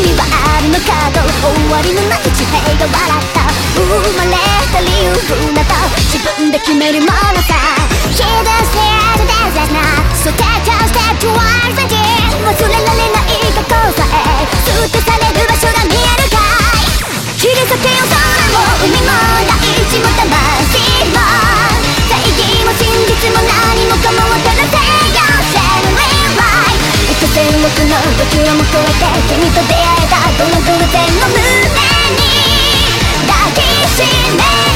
味はあるのかと終わりのない地平が笑った。生まれた理由なと自分で決めるもの。Right 幾千億の時をも超えて君と出会えた。この偶然も胸に抱きしめる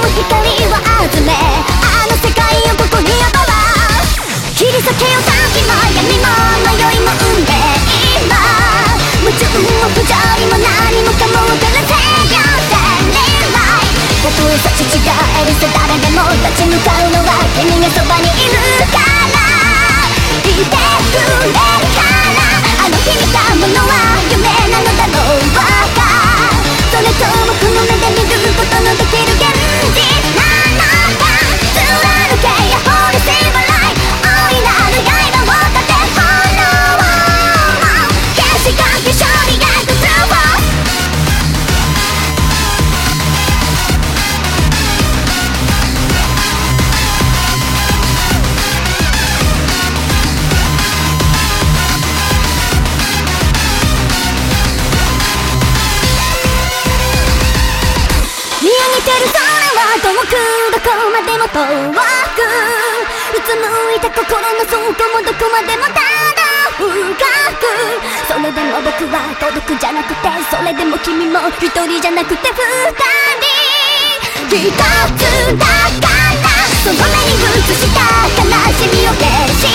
違えるさ誰でも立ち向かうのは君がそばにいるから。てる空は遠くどこまでも遠くうつむいた心の底もどこまでもただ深くそれでも僕は孤独じゃなくてそれでも君も一人じゃなくて二人一つだからその目に映した悲しみを消し